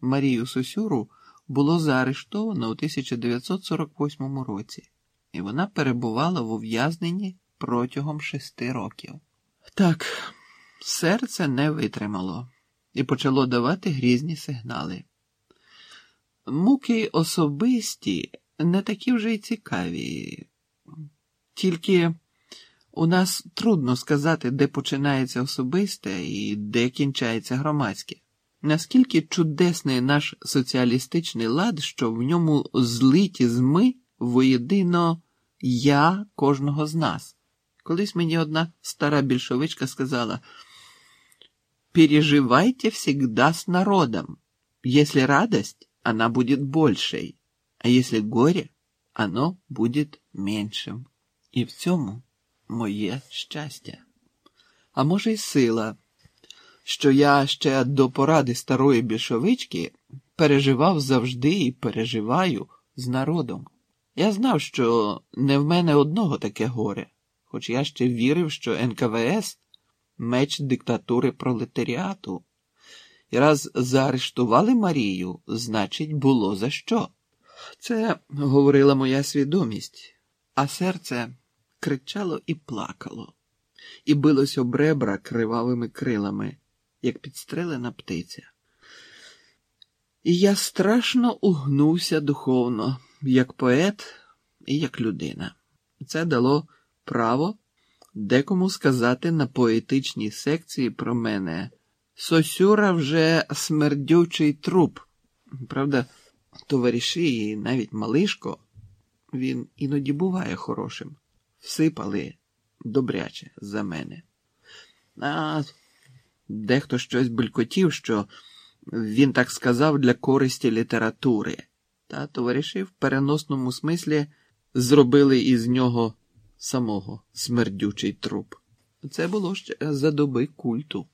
Марію Сосюру було заарештовано у 1948 році, і вона перебувала в ув'язненні протягом шести років. Так, серце не витримало і почало давати грізні сигнали. Муки особисті не такі вже й цікаві, тільки у нас трудно сказати, де починається особисте і де кінчається громадське. Наскільки чудесний наш соціалістичний лад, що в ньому злиті зми воєдино я кожного з нас. Колись мені одна стара більшовичка сказала: переживайте всегда с народом. Если радость, она будет большей, а если горе, оно будет меншим. І в цьому моє щастя. А може, й сила, що я ще до поради старої більшовички переживав завжди і переживаю з народом. Я знав, що не в мене одного таке горе, хоч я ще вірив, що НКВС меч диктатури пролетаріату. І раз заарештували Марію, значить, було за що. Це говорила моя свідомість, а серце кричало і плакало, і билось об ребра кривавими крилами, як підстрелена птиця. І я страшно угнувся духовно, як поет і як людина. Це дало право декому сказати на поетичній секції про мене. Сосюра вже смердючий труп. Правда, товариші і навіть малишко, він іноді буває хорошим всипали добряче за мене. А дехто щось белькотів, що він так сказав для користі літератури, та товариші в переносному смислі зробили із нього самого смердючий труп. Це було ще за доби культу.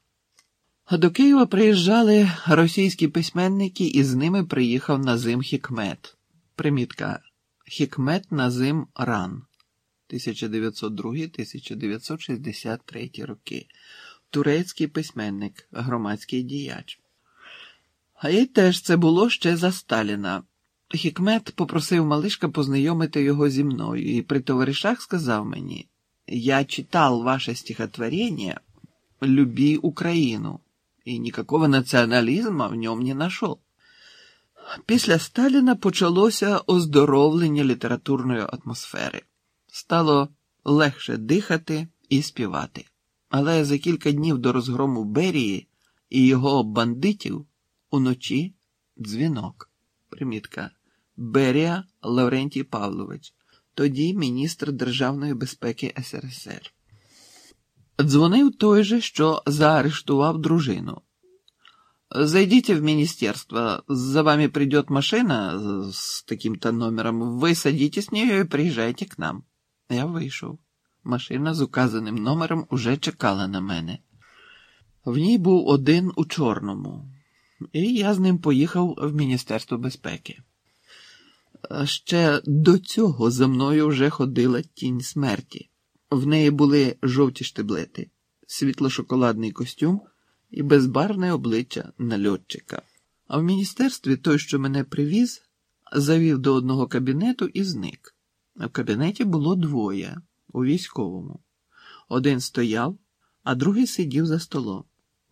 До Києва приїжджали російські письменники, і з ними приїхав Назим Хікмет. Примітка Хікмет Назим Ран. 1902-1963 роки, турецький письменник, громадський діяч. А й теж це було ще за Сталіна. Хікмет попросив малишка познайомити його зі мною і при товаришах сказав мені: Я читав ваше стихотворение «Люби Україну» і ніякого націоналізму в ньому не знайшов. Після Сталіна почалося оздоровлення літературної атмосфери. Стало легше дихати і співати. Але за кілька днів до розгрому Берії і його бандитів уночі дзвінок. Примітка Берія Лаврентій Павлович, тоді міністр Державної безпеки СРСР. Дзвонив той же, що заарештував дружину. Зайдите в министерство, за вами придет машина с таким-то номером, вы садитесь в нее и приезжайте к нам. Я вийшов. Машина з указаним номером уже чекала на мене. В ній був один у чорному, і я з ним поїхав в Міністерство безпеки. Ще до цього за мною вже ходила тінь смерті. В неї були жовті штиблети, світло-шоколадний костюм і безбарне обличчя нальотчика. А в міністерстві той, що мене привіз, завів до одного кабінету і зник. В кабінеті було двоє у військовому. Один стояв, а другий сидів за столом.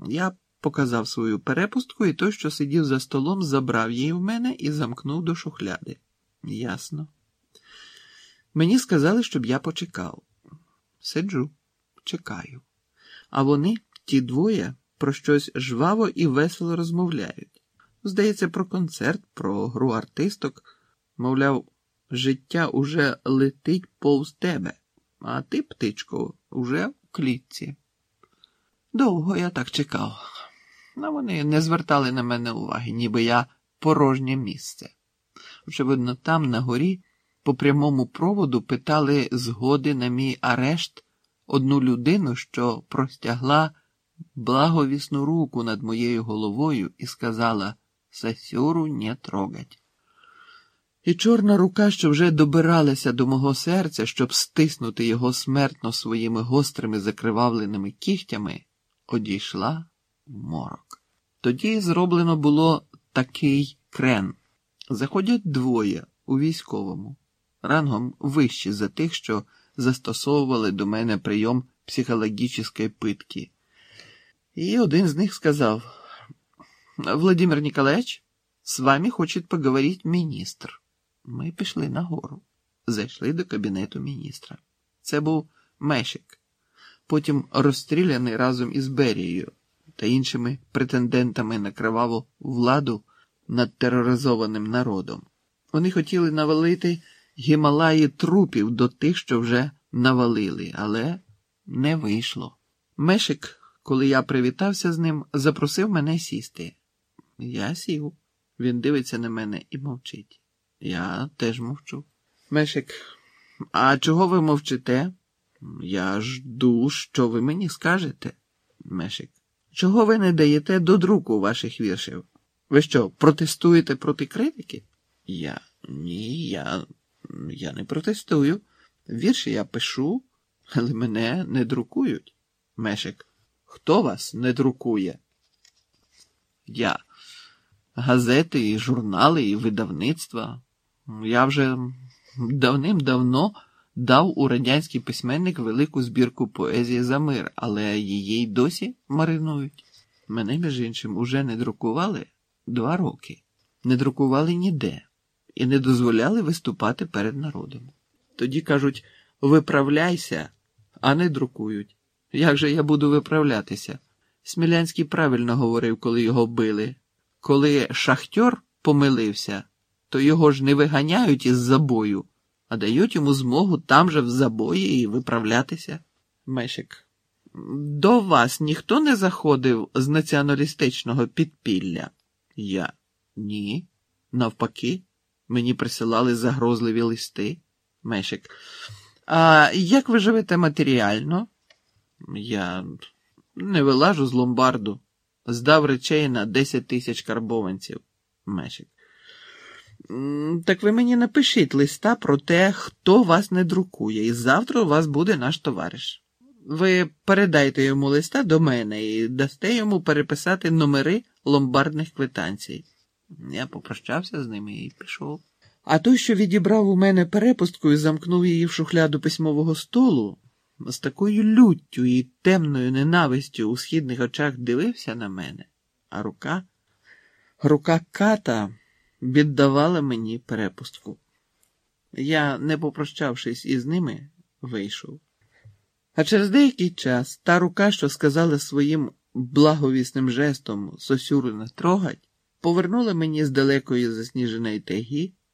Я показав свою перепустку, і той, що сидів за столом, забрав її в мене і замкнув до шухляди. Ясно. Мені сказали, щоб я почекав. Сиджу, чекаю. А вони, ті двоє, про щось жваво і весело розмовляють. Здається, про концерт, про гру артисток, мовляв. Життя уже летить повз тебе, а ти, птичко, уже в клітці. Довго я так чекав, але вони не звертали на мене уваги, ніби я порожнє місце. Очевидно, там, на горі, по прямому проводу питали згоди на мій арешт одну людину, що простягла благовісну руку над моєю головою і сказала Сасюру не трогать. І чорна рука, що вже добиралася до мого серця, щоб стиснути його смертно своїми гострими закривавленими кігтями, одійшла в морок. Тоді зроблено було такий крен. Заходять двоє у військовому, рангом вищі за тих, що застосовували до мене прийом психологічної питки. І один з них сказав: Владимир Николаевич, з вами хоче поговорити міністр. Ми пішли нагору, зайшли до кабінету міністра. Це був Мешик, потім розстріляний разом із Берією та іншими претендентами на криваву владу над тероризованим народом. Вони хотіли навалити Гімалаї трупів до тих, що вже навалили, але не вийшло. Мешик, коли я привітався з ним, запросив мене сісти. Я сів. Він дивиться на мене і мовчить. Я теж мовчу. Мешик, а чого ви мовчите? Я жду, що ви мені скажете. Мешик. Чого ви не даєте до друку ваших віршів? Ви що, протестуєте проти критики? Я ні, я, я не протестую. Вірші я пишу, але мене не друкують. Мешик. Хто вас не друкує? Я. Газети, і журнали, і видавництва. Я вже давним-давно дав у радянський письменник велику збірку поезії за мир, але її й досі маринують. Мене, між іншим, уже не друкували два роки, не друкували ніде і не дозволяли виступати перед народом. Тоді кажуть виправляйся, а не друкують. Як же я буду виправлятися? Смілянський правильно говорив, коли його били. Коли шахтьор помилився, то його ж не виганяють із забою, а дають йому змогу там же в забої і виправлятися. Мешик. До вас ніхто не заходив з націоналістичного підпілля? Я. Ні. Навпаки, мені присилали загрозливі листи. Мешик. А як ви живете матеріально? Я не вилажу з ломбарду. Здав речей на 10 тисяч карбованців. Мешик. Так ви мені напишіть листа про те, хто вас не друкує, і завтра у вас буде наш товариш. Ви передайте йому листа до мене і дасте йому переписати номери ломбардних квитанцій. Я попрощався з ними і пішов. А той, що відібрав у мене перепустку і замкнув її в шухляду письмового столу, з такою люттю і темною ненавистю у східних очах дивився на мене, а рука, рука ката віддавала мені перепустку. Я, не попрощавшись із ними, вийшов. А через деякий час та рука, що сказала своїм благовісним жестом Сосюрина трогать, повернула мені з далекої засніженої теги